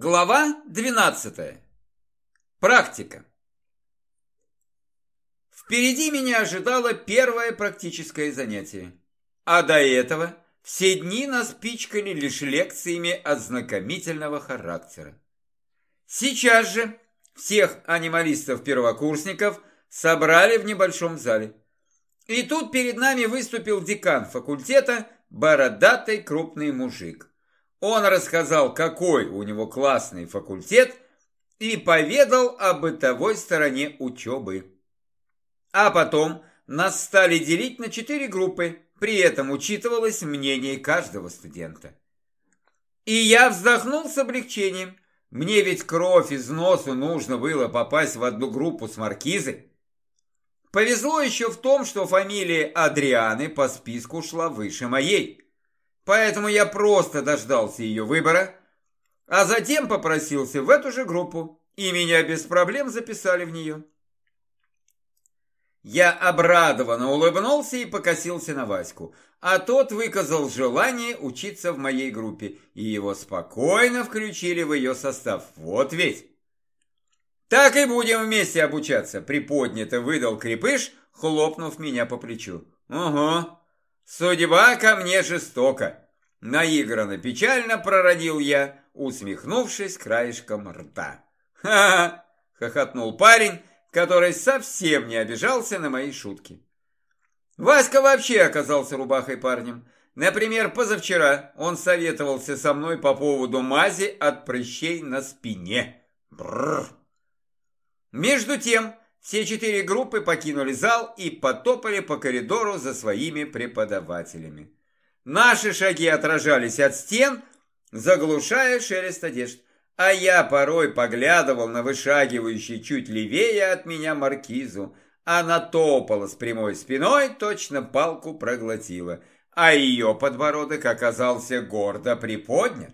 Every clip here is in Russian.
Глава 12. Практика. Впереди меня ожидало первое практическое занятие. А до этого все дни нас пичкали лишь лекциями ознакомительного характера. Сейчас же всех анималистов-первокурсников собрали в небольшом зале. И тут перед нами выступил декан факультета, бородатый крупный мужик. Он рассказал, какой у него классный факультет, и поведал о бытовой стороне учебы. А потом нас стали делить на четыре группы, при этом учитывалось мнение каждого студента. И я вздохнул с облегчением. Мне ведь кровь из носу нужно было попасть в одну группу с маркизой. Повезло еще в том, что фамилия Адрианы по списку шла выше моей. Поэтому я просто дождался ее выбора, а затем попросился в эту же группу, и меня без проблем записали в нее. Я обрадованно улыбнулся и покосился на Ваську, а тот выказал желание учиться в моей группе, и его спокойно включили в ее состав. Вот ведь! Так и будем вместе обучаться, приподнято выдал крепыш, хлопнув меня по плечу. Угу, Судьба ко мне жестока. Наигранно печально прородил я, усмехнувшись краешком рта. «Ха-ха!» — хохотнул парень, который совсем не обижался на мои шутки. Васька вообще оказался рубахой парнем. Например, позавчера он советовался со мной по поводу мази от прыщей на спине. Бррр. Между тем, все четыре группы покинули зал и потопали по коридору за своими преподавателями. Наши шаги отражались от стен, заглушая шелест одежд, а я порой поглядывал на вышагивающий чуть левее от меня маркизу. Она топала с прямой спиной, точно палку проглотила, а ее подбородок оказался гордо приподнят.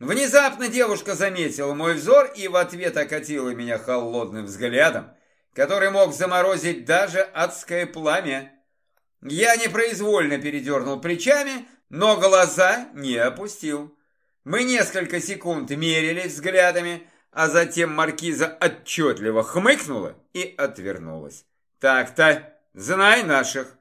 Внезапно девушка заметила мой взор и в ответ окатила меня холодным взглядом, который мог заморозить даже адское пламя. Я непроизвольно передернул плечами, но глаза не опустил. Мы несколько секунд мерились взглядами, а затем маркиза отчетливо хмыкнула и отвернулась. Так-то, знай наших.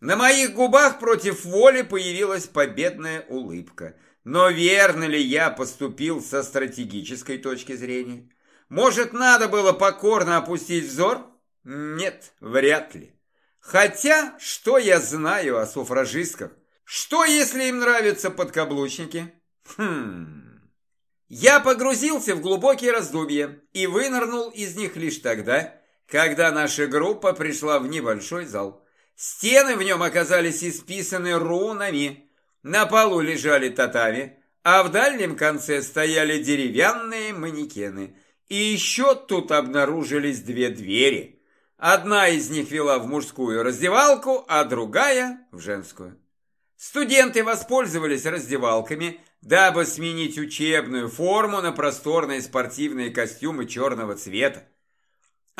На моих губах против воли появилась победная улыбка – но верно ли я поступил со стратегической точки зрения? Может, надо было покорно опустить взор? Нет, вряд ли. Хотя, что я знаю о суфражистках? Что, если им нравятся подкаблучники? Хм... Я погрузился в глубокие раздумья и вынырнул из них лишь тогда, когда наша группа пришла в небольшой зал. Стены в нем оказались исписаны рунами, на полу лежали татами, а в дальнем конце стояли деревянные манекены. И еще тут обнаружились две двери. Одна из них вела в мужскую раздевалку, а другая в женскую. Студенты воспользовались раздевалками, дабы сменить учебную форму на просторные спортивные костюмы черного цвета.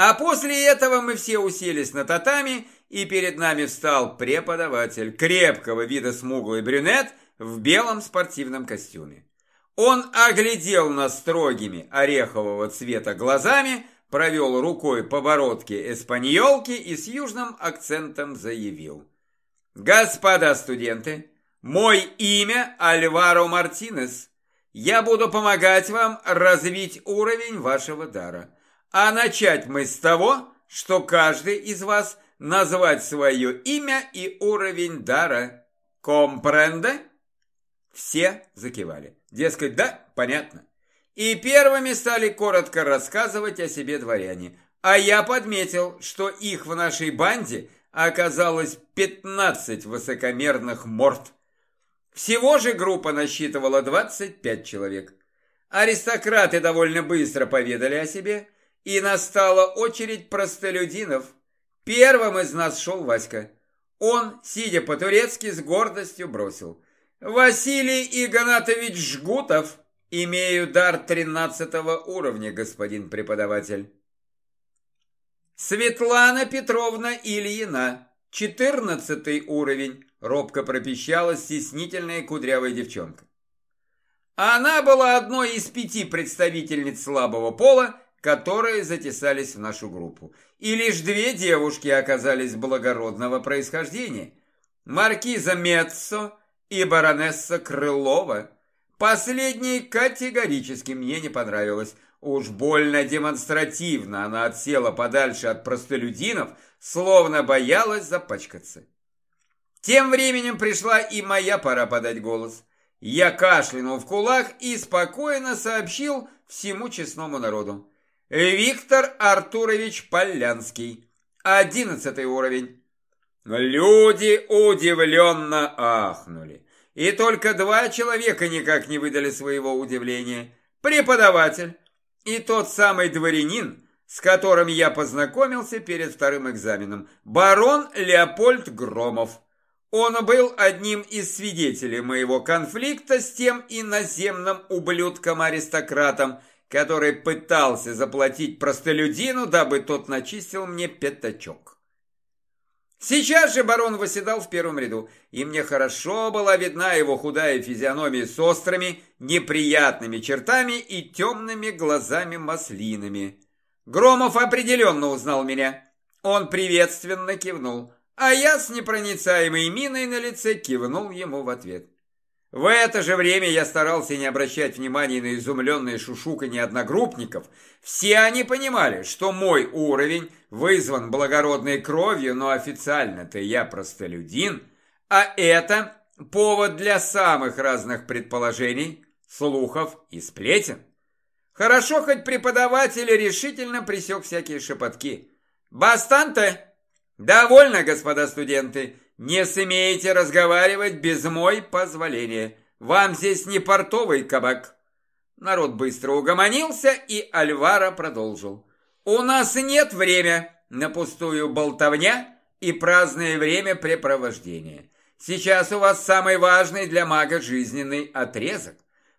А после этого мы все уселись на татами и перед нами встал преподаватель, крепкого вида смуглый брюнет в белом спортивном костюме. Он оглядел нас строгими орехового цвета глазами, провел рукой по бородке эспаньолки и с южным акцентом заявил. «Господа студенты, мой имя Альваро Мартинес. Я буду помогать вам развить уровень вашего дара. А начать мы с того, что каждый из вас – назвать свое имя и уровень дара. Компренде? Все закивали. Дескать, да, понятно. И первыми стали коротко рассказывать о себе дворяне. А я подметил, что их в нашей банде оказалось 15 высокомерных морд. Всего же группа насчитывала 25 человек. Аристократы довольно быстро поведали о себе, и настала очередь простолюдинов – Первым из нас шел Васька. Он, сидя по-турецки, с гордостью бросил. «Василий Игнатович Жгутов, имею дар тринадцатого уровня, господин преподаватель». «Светлана Петровна Ильина, четырнадцатый уровень», робко пропищала стеснительная кудрявая девчонка. Она была одной из пяти представительниц слабого пола, которые затесались в нашу группу. И лишь две девушки оказались благородного происхождения. Маркиза Меццо и баронесса Крылова. Последней категорически мне не понравилось. Уж больно демонстративно она отсела подальше от простолюдинов, словно боялась запачкаться. Тем временем пришла и моя пора подать голос. Я кашлянул в кулак и спокойно сообщил всему честному народу. Виктор Артурович Полянский, одиннадцатый уровень. Люди удивленно ахнули. И только два человека никак не выдали своего удивления. Преподаватель и тот самый дворянин, с которым я познакомился перед вторым экзаменом, барон Леопольд Громов. Он был одним из свидетелей моего конфликта с тем иноземным ублюдком-аристократом, который пытался заплатить простолюдину, дабы тот начистил мне пятачок. Сейчас же барон восседал в первом ряду, и мне хорошо была видна его худая физиономия с острыми, неприятными чертами и темными глазами-маслинами. Громов определенно узнал меня. Он приветственно кивнул, а я с непроницаемой миной на лице кивнул ему в ответ. В это же время я старался не обращать внимания на изумленные шушуканье одногруппников. Все они понимали, что мой уровень вызван благородной кровью, но официально-то я простолюдин, а это повод для самых разных предположений, слухов и сплетен. Хорошо, хоть преподаватель решительно пресек всякие шепотки. «Бастанте!» «Довольно, господа студенты!» Не смеете разговаривать без мой позволения. Вам здесь не портовый кабак. Народ быстро угомонился, и Альвара продолжил. У нас нет времени на пустую болтовня и праздное времяпрепровождение. Сейчас у вас самый важный для мага жизненный отрезок.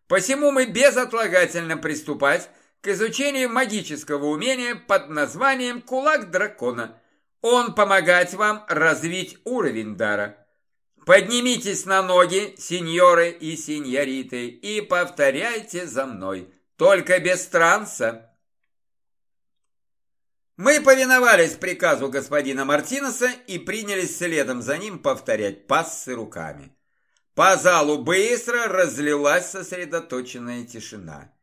Посему мы безотлагательно приступать к изучению магического умения под названием «Кулак дракона», он помогать вам развить уровень дара. Поднимитесь на ноги, сеньоры и сеньориты, и повторяйте за мной, только без транса. Мы повиновались приказу господина Мартинеса и принялись следом за ним повторять пассы руками. По залу быстро разлилась сосредоточенная тишина.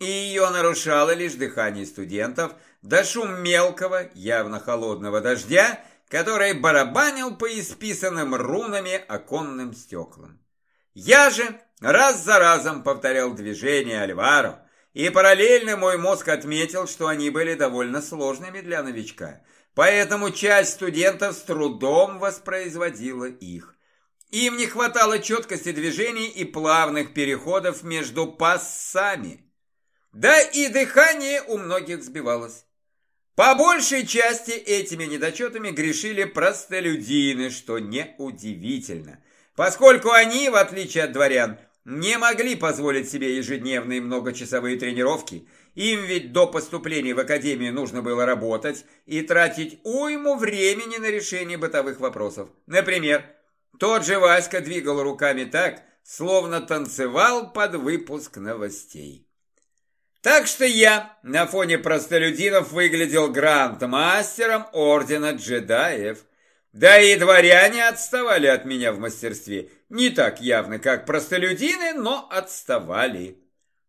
И ее нарушало лишь дыхание студентов, да шум мелкого, явно холодного дождя, который барабанил по исписанным рунами оконным стеклам. Я же раз за разом повторял движения Альваро, и параллельно мой мозг отметил, что они были довольно сложными для новичка, поэтому часть студентов с трудом воспроизводила их. Им не хватало четкости движений и плавных переходов между пассами. Да и дыхание у многих сбивалось. По большей части этими недочетами грешили простолюдины, что неудивительно, поскольку они, в отличие от дворян, не могли позволить себе ежедневные многочасовые тренировки, им ведь до поступления в академию нужно было работать и тратить уйму времени на решение бытовых вопросов. Например, тот же Васька двигал руками так, словно танцевал под выпуск новостей. Так что я на фоне простолюдинов выглядел гранд-мастером ордена джедаев. Да и дворяне отставали от меня в мастерстве. Не так явно, как простолюдины, но отставали.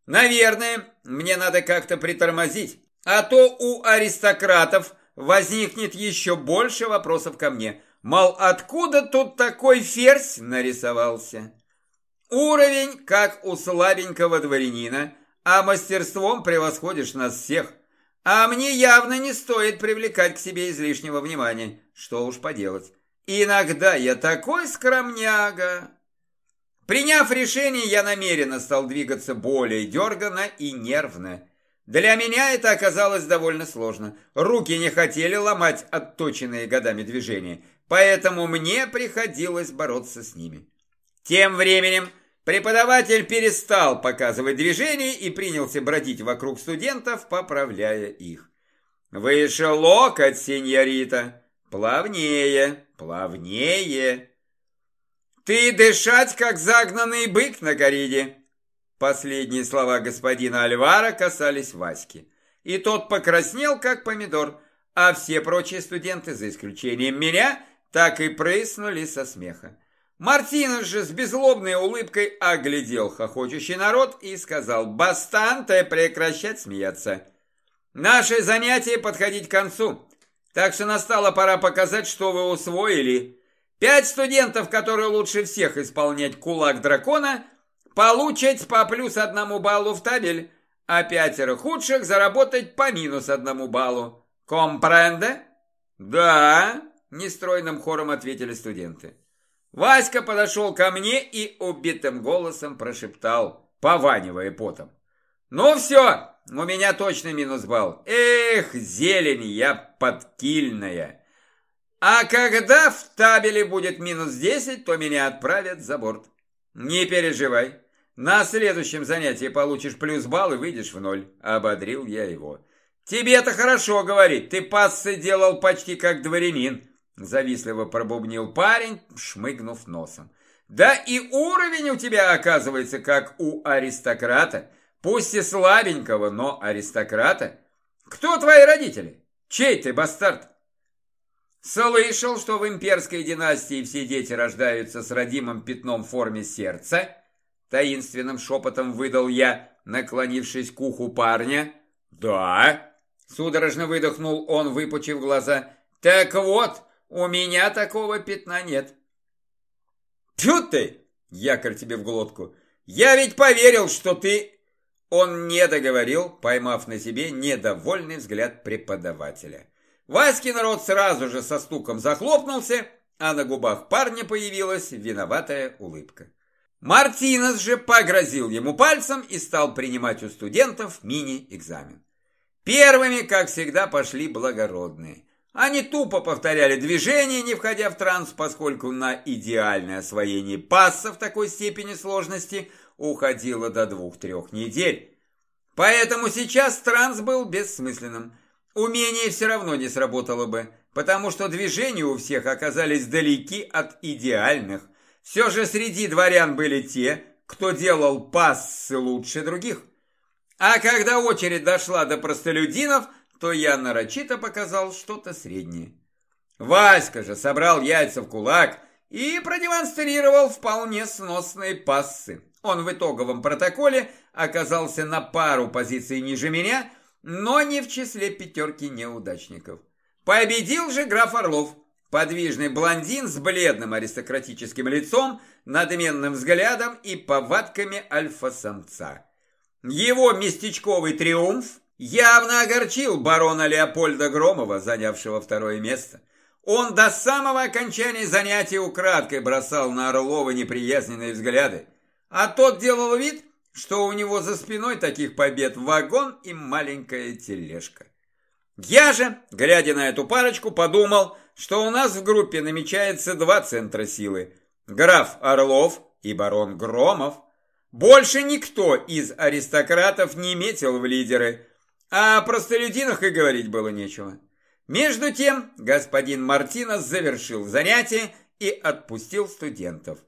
Наверное, мне надо как-то притормозить, а то у аристократов возникнет еще больше вопросов ко мне. Мол, откуда тут такой ферзь нарисовался? Уровень, как у слабенького дворянина – а мастерством превосходишь нас всех. А мне явно не стоит привлекать к себе излишнего внимания. Что уж поделать. Иногда я такой скромняга. Приняв решение, я намеренно стал двигаться более дерганно и нервно. Для меня это оказалось довольно сложно. Руки не хотели ломать отточенные годами движения, поэтому мне приходилось бороться с ними. Тем временем Преподаватель перестал показывать движения и принялся бродить вокруг студентов, поправляя их. «Выше локоть, сеньорита! Плавнее, плавнее!» «Ты дышать, как загнанный бык на кориде!» Последние слова господина Альвара касались Васьки. И тот покраснел, как помидор, а все прочие студенты, за исключением меня, так и прыснули со смеха. Мартинов же с безлобной улыбкой оглядел хохочущий народ и сказал «Бастанте прекращать смеяться». Наше занятие подходить к концу, так что настала пора показать, что вы усвоили. Пять студентов, которые лучше всех исполнять кулак дракона, получать по плюс одному баллу в табель, а пятеро худших заработать по минус одному баллу. Компренде? Да, нестройным хором ответили студенты. Васька подошел ко мне и убитым голосом прошептал, пованивая потом. «Ну все, у меня точно минус балл. Эх, зелень я подкильная. А когда в табеле будет минус 10, то меня отправят за борт. Не переживай. На следующем занятии получишь плюс балл и выйдешь в ноль. Ободрил я его. Тебе-то хорошо говорить. Ты пассы делал почти как дворянин. Завистливо пробубнил парень, шмыгнув носом. Да и уровень у тебя оказывается как у аристократа. Пусть и слабенького, но аристократа. Кто твои родители? Чей ты бастард? Слышал, что в имперской династии все дети рождаются с родимым пятном в форме сердца? Таинственным шепотом выдал я, наклонившись к уху парня. Да, судорожно выдохнул он, выпучив глаза. Так вот, у меня такого пятна нет. Тьфу ты, якорь тебе в глотку. Я ведь поверил, что ты... Он не договорил, поймав на себе недовольный взгляд преподавателя. Васькин рот сразу же со стуком захлопнулся, а на губах парня появилась виноватая улыбка. Мартинес же погрозил ему пальцем и стал принимать у студентов мини-экзамен. Первыми, как всегда, пошли благородные. Они тупо повторяли движения, не входя в транс, поскольку на идеальное освоение пасса в такой степени сложности уходило до двух-трех недель. Поэтому сейчас транс был бессмысленным. Умение все равно не сработало бы, потому что движения у всех оказались далеки от идеальных. Все же среди дворян были те, кто делал пассы лучше других. А когда очередь дошла до простолюдинов, то я нарочито показал что-то среднее. Васька же собрал яйца в кулак и продемонстрировал вполне сносные пассы. Он в итоговом протоколе оказался на пару позиций ниже меня, но не в числе пятерки неудачников. Победил же граф Орлов, подвижный блондин с бледным аристократическим лицом, надменным взглядом и повадками альфа-самца. Его местечковый триумф явно огорчил барона Леопольда Громова, занявшего второе место. Он до самого окончания занятия украдкой бросал на Орлова неприязненные взгляды, а тот делал вид, что у него за спиной таких побед вагон и маленькая тележка. Я же, глядя на эту парочку, подумал, что у нас в группе намечается два центра силы. Граф Орлов и барон Громов. Больше никто из аристократов не метил в лидеры, о простолюдинах и говорить было нечего. Между тем господин Мартинес завершил занятие и отпустил студентов.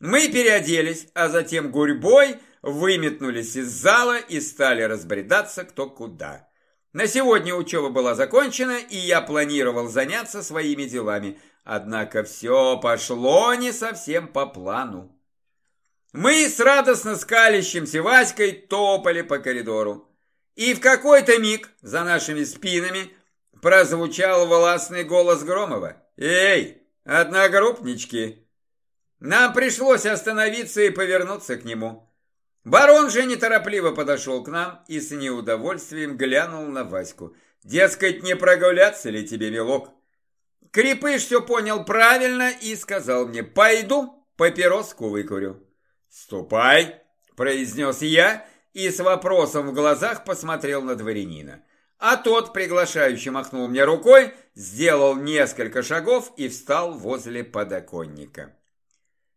Мы переоделись, а затем гурьбой выметнулись из зала и стали разбредаться кто куда. На сегодня учеба была закончена, и я планировал заняться своими делами. Однако все пошло не совсем по плану. Мы с радостно скалящимся Васькой топали по коридору. И в какой-то миг за нашими спинами прозвучал властный голос Громова. «Эй, одногруппнички!» Нам пришлось остановиться и повернуться к нему. Барон же неторопливо подошел к нам и с неудовольствием глянул на Ваську. Дескать, не прогуляться ли тебе, милок? Крепыш все понял правильно и сказал мне, пойду папироску выкурю. «Ступай!» – произнес я и с вопросом в глазах посмотрел на дворянина. А тот, приглашающий, махнул мне рукой, сделал несколько шагов и встал возле подоконника.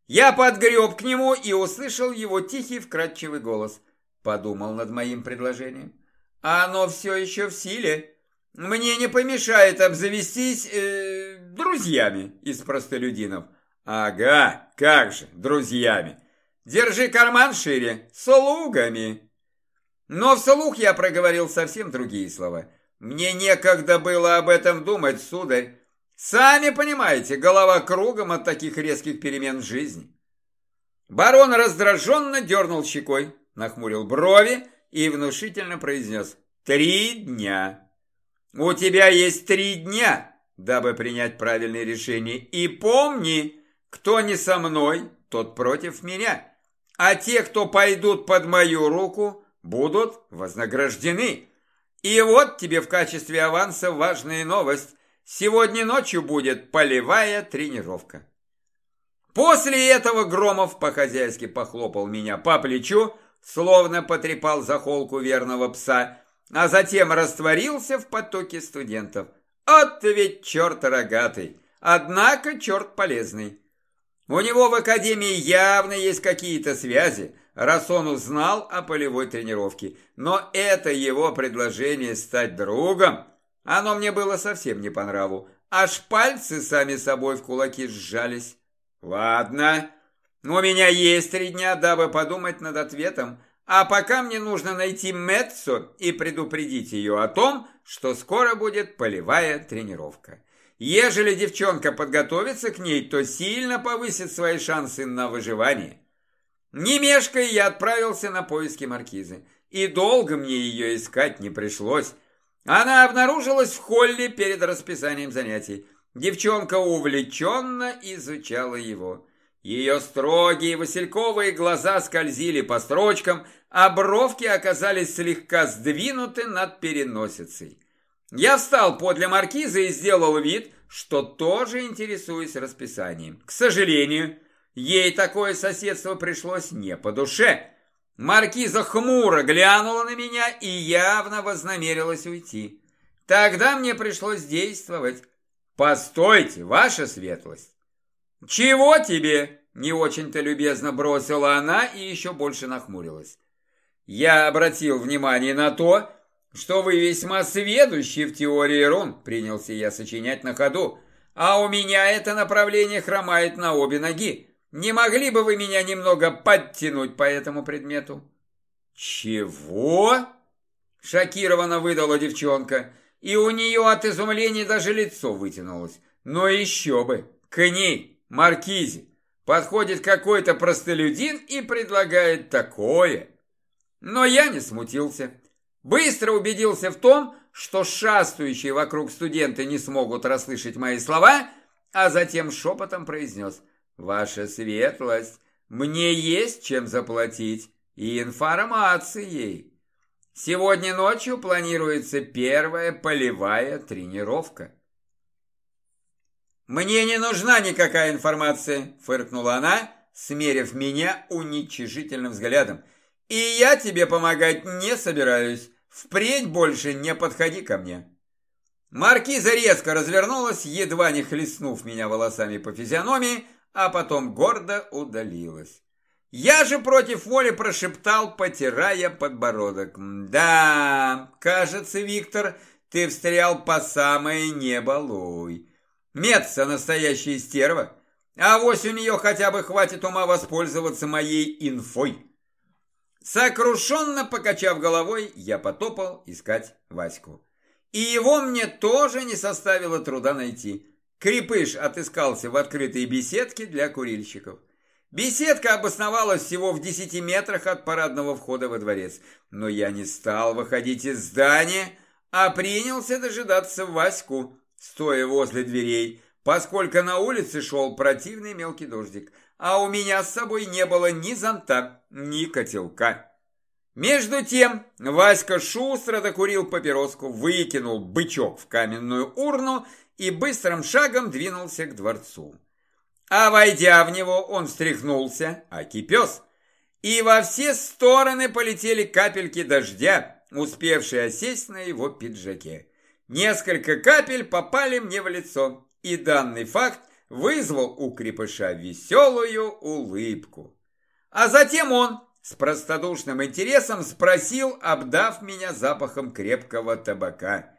Я подгреб к нему и услышал его тихий вкрадчивый голос. Подумал над моим предложением. Оно все еще в силе. Мне не помешает обзавестись э, друзьями из простолюдинов. Ага, как же, друзьями. Держи карман шире, слугами. Но вслух я проговорил совсем другие слова. Мне некогда было об этом думать, сударь. Сами понимаете, голова кругом от таких резких перемен в жизни. Барон раздраженно дернул щекой, нахмурил брови и внушительно произнес «Три дня». «У тебя есть три дня, дабы принять правильное решение. И помни, кто не со мной, тот против меня. А те, кто пойдут под мою руку, будут вознаграждены. И вот тебе в качестве аванса важная новость. Сегодня ночью будет полевая тренировка. После этого Громов по-хозяйски похлопал меня по плечу, словно потрепал за холку верного пса, а затем растворился в потоке студентов. От ведь черт рогатый, однако черт полезный. У него в академии явно есть какие-то связи, раз он узнал о полевой тренировке. Но это его предложение стать другом, оно мне было совсем не по нраву. Аж пальцы сами собой в кулаки сжались. Ладно, у меня есть три дня, дабы подумать над ответом. А пока мне нужно найти Мэтсу и предупредить ее о том, что скоро будет полевая тренировка. Ежели девчонка подготовится к ней, то сильно повысит свои шансы на выживание. Не мешкая, я отправился на поиски маркизы. И долго мне ее искать не пришлось. Она обнаружилась в холле перед расписанием занятий. Девчонка увлеченно изучала его. Ее строгие васильковые глаза скользили по строчкам, а бровки оказались слегка сдвинуты над переносицей. Я встал подле маркиза и сделал вид, что тоже интересуюсь расписанием. К сожалению, ей такое соседство пришлось не по душе. Маркиза хмуро глянула на меня и явно вознамерилась уйти. Тогда мне пришлось действовать. «Постойте, ваша светлость!» «Чего тебе?» – не очень-то любезно бросила она и еще больше нахмурилась. «Я обратил внимание на то, что вы весьма сведущи в теории рун», – принялся я сочинять на ходу, «а у меня это направление хромает на обе ноги. Не могли бы вы меня немного подтянуть по этому предмету?» «Чего?» – шокированно выдала девчонка – и у нее от изумления даже лицо вытянулось. Но еще бы, к ней, Маркизе, подходит какой-то простолюдин и предлагает такое. Но я не смутился. Быстро убедился в том, что шастающие вокруг студенты не смогут расслышать мои слова, а затем шепотом произнес «Ваша светлость, мне есть чем заплатить и информацией». Сегодня ночью планируется первая полевая тренировка. «Мне не нужна никакая информация», – фыркнула она, смерив меня уничижительным взглядом. «И я тебе помогать не собираюсь. Впредь больше не подходи ко мне». Маркиза резко развернулась, едва не хлестнув меня волосами по физиономии, а потом гордо удалилась. Я же против воли прошептал, потирая подбородок. «Да, кажется, Виктор, ты встрял по самое неболой. Меца настоящая стерва, а вось у нее хотя бы хватит ума воспользоваться моей инфой». Сокрушенно покачав головой, я потопал искать Ваську. И его мне тоже не составило труда найти. Крепыш отыскался в открытой беседке для курильщиков. Беседка обосновалась всего в десяти метрах от парадного входа во дворец, но я не стал выходить из здания, а принялся дожидаться Ваську, стоя возле дверей, поскольку на улице шел противный мелкий дождик, а у меня с собой не было ни зонта, ни котелка. Между тем Васька шустро докурил папироску, выкинул бычок в каменную урну и быстрым шагом двинулся к дворцу. А войдя в него, он встряхнулся, а кипес, и во все стороны полетели капельки дождя, успевшие осесть на его пиджаке. Несколько капель попали мне в лицо, и данный факт вызвал у крепыша веселую улыбку. А затем он с простодушным интересом спросил, обдав меня запахом крепкого табака.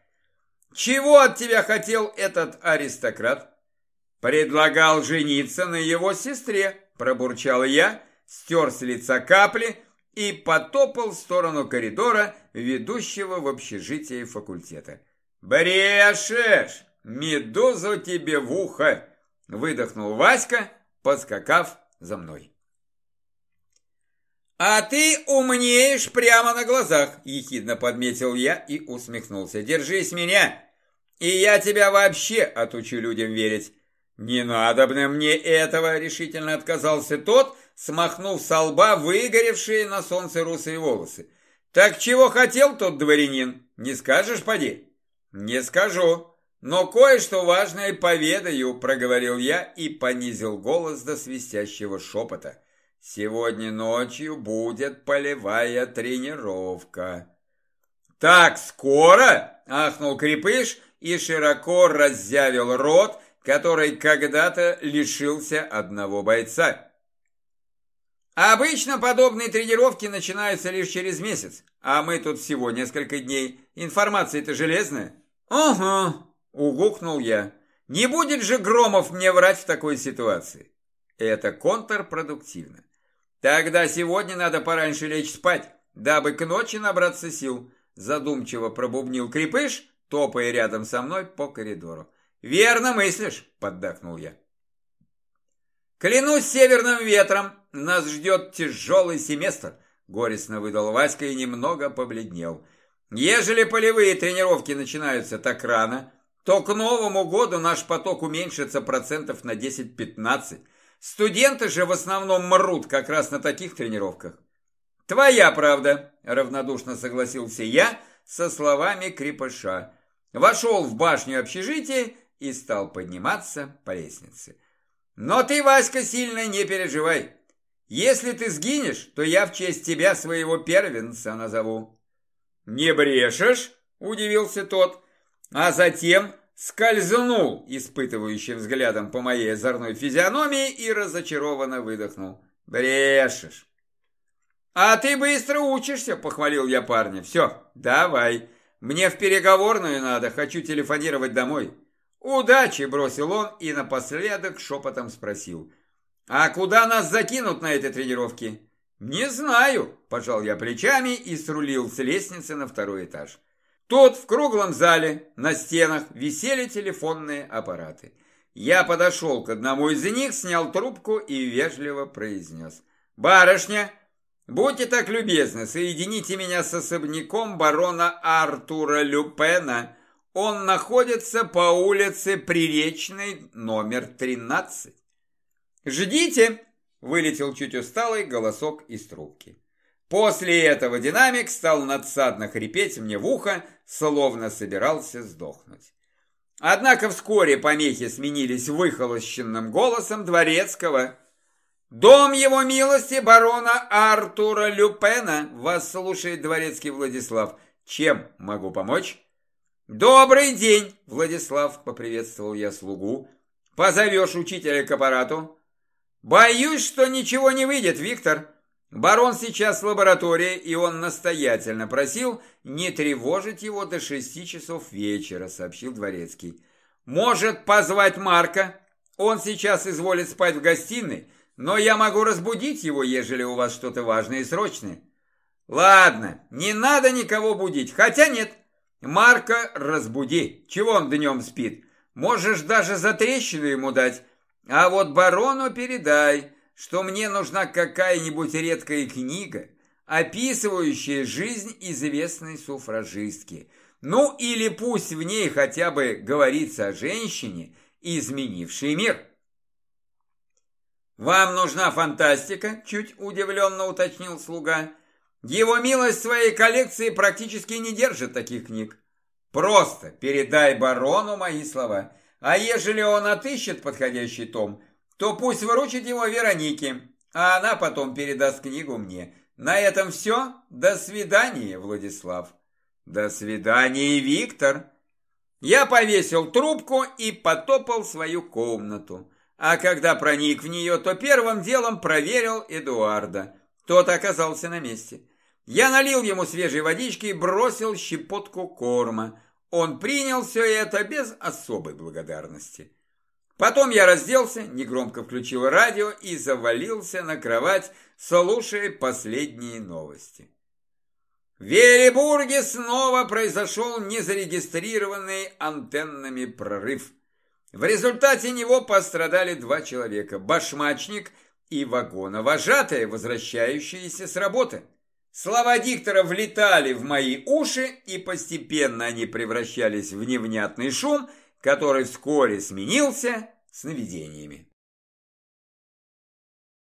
«Чего от тебя хотел этот аристократ?» «Предлагал жениться на его сестре», – пробурчал я, стер с лица капли и потопал в сторону коридора, ведущего в общежитие факультета. «Брешешь! Медузу тебе в ухо!» – выдохнул Васька, подскакав за мной. «А ты умнеешь прямо на глазах!» – ехидно подметил я и усмехнулся. «Держись меня, и я тебя вообще отучу людям верить!» «Не надобно мне этого!» – решительно отказался тот, смахнув со лба выгоревшие на солнце русые волосы. «Так чего хотел тот дворянин? Не скажешь, поди?» «Не скажу, но кое-что важное поведаю», – проговорил я и понизил голос до свистящего шепота. Сегодня ночью будет полевая тренировка. Так скоро? Ахнул Крепыш и широко раззявил рот, который когда-то лишился одного бойца. Обычно подобные тренировки начинаются лишь через месяц, а мы тут всего несколько дней. Информация-то железная. Ага, угукнул я. Не будет же Громов мне врать в такой ситуации. Это контрпродуктивно. Тогда сегодня надо пораньше лечь спать, дабы к ночи набраться сил, задумчиво пробубнил крепыш, топая рядом со мной по коридору. Верно мыслишь, поддакнул я. Клянусь северным ветром, нас ждет тяжелый семестр, горестно выдал Васька и немного побледнел. Ежели полевые тренировки начинаются так рано, то к Новому году наш поток уменьшится процентов на 10-15, Студенты же в основном мрут как раз на таких тренировках. Твоя правда, равнодушно согласился я со словами крепыша. Вошел в башню общежития и стал подниматься по лестнице. Но ты, Васька, сильно не переживай. Если ты сгинешь, то я в честь тебя своего первенца назову. Не брешешь? Удивился тот. А затем скользнул испытывающим взглядом по моей озорной физиономии и разочарованно выдохнул. «Брешешь!» «А ты быстро учишься», — похвалил я парня. «Все, давай. Мне в переговорную надо, хочу телефонировать домой». «Удачи!» — бросил он и напоследок шепотом спросил. «А куда нас закинут на этой тренировке?» «Не знаю», – пожал я плечами и срулил с лестницы на второй этаж. Тут в круглом зале на стенах висели телефонные аппараты. Я подошел к одному из них, снял трубку и вежливо произнес. «Барышня, будьте так любезны, соедините меня с особняком барона Артура Люпена. Он находится по улице Приречной, номер 13». «Ждите!» – вылетел чуть усталый голосок из трубки. После этого динамик стал надсадно хрипеть мне в ухо, словно собирался сдохнуть. Однако вскоре помехи сменились выхолощенным голосом дворецкого. «Дом его милости барона Артура Люпена вас слушает дворецкий Владислав. Чем могу помочь?» «Добрый день, Владислав!» – поприветствовал я слугу. «Позовешь учителя к аппарату?» «Боюсь, что ничего не выйдет, Виктор!» Барон сейчас в лаборатории, и он настоятельно просил не тревожить его до шести часов вечера, сообщил Дворецкий. Может позвать Марка? Он сейчас изволит спать в гостиной, но я могу разбудить его, ежели у вас что-то важное и срочное. Ладно, не надо никого будить, хотя нет. Марка разбуди, чего он днем спит. Можешь даже за трещину ему дать, а вот барону передай, что мне нужна какая-нибудь редкая книга, описывающая жизнь известной суфражистки. Ну или пусть в ней хотя бы говорится о женщине, изменившей мир. «Вам нужна фантастика?» – чуть удивленно уточнил слуга. «Его милость своей коллекции практически не держит таких книг. Просто передай барону мои слова. А ежели он отыщет подходящий том – то пусть выручит его Веронике, а она потом передаст книгу мне. На этом все. До свидания, Владислав. До свидания, Виктор. Я повесил трубку и потопал свою комнату. А когда проник в нее, то первым делом проверил Эдуарда. Тот оказался на месте. Я налил ему свежей водички и бросил щепотку корма. Он принял все это без особой благодарности. Потом я разделся, негромко включил радио и завалился на кровать, слушая последние новости. В Веребурге снова произошел незарегистрированный антеннами прорыв. В результате него пострадали два человека – башмачник и вагоновожатая, возвращающиеся с работы. Слова диктора влетали в мои уши, и постепенно они превращались в невнятный шум, который вскоре сменился сновидениями.